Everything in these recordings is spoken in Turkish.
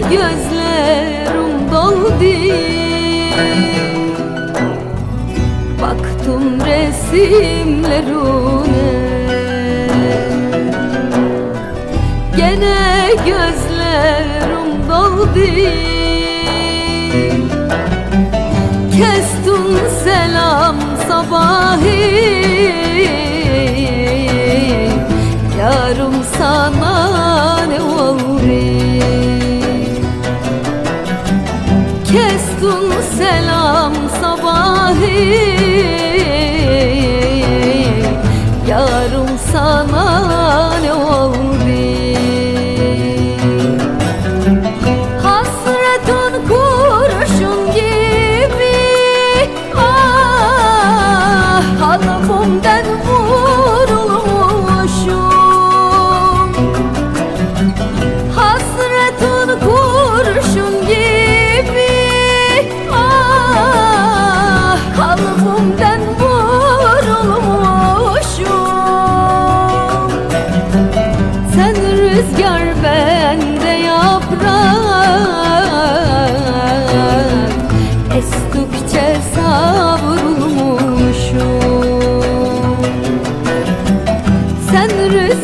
gözlerim doldu Baktım resimlerine Gene gözlerim doldu kestin selam sabahi.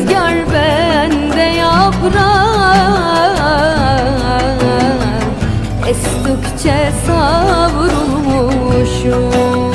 rüzgar bende yaprak. Estikçe savrulmuşum.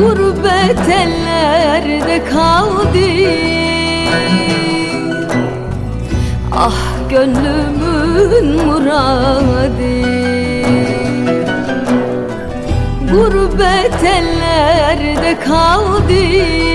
gurbet ellerde kaldı. Ah gönlümün muradı. Gurbet ellerde kaldı.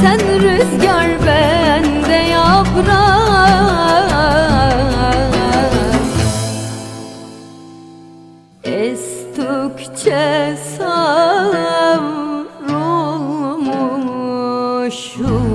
Sen rüzgar ben bende yaprak. Estikçe savrulmuşum.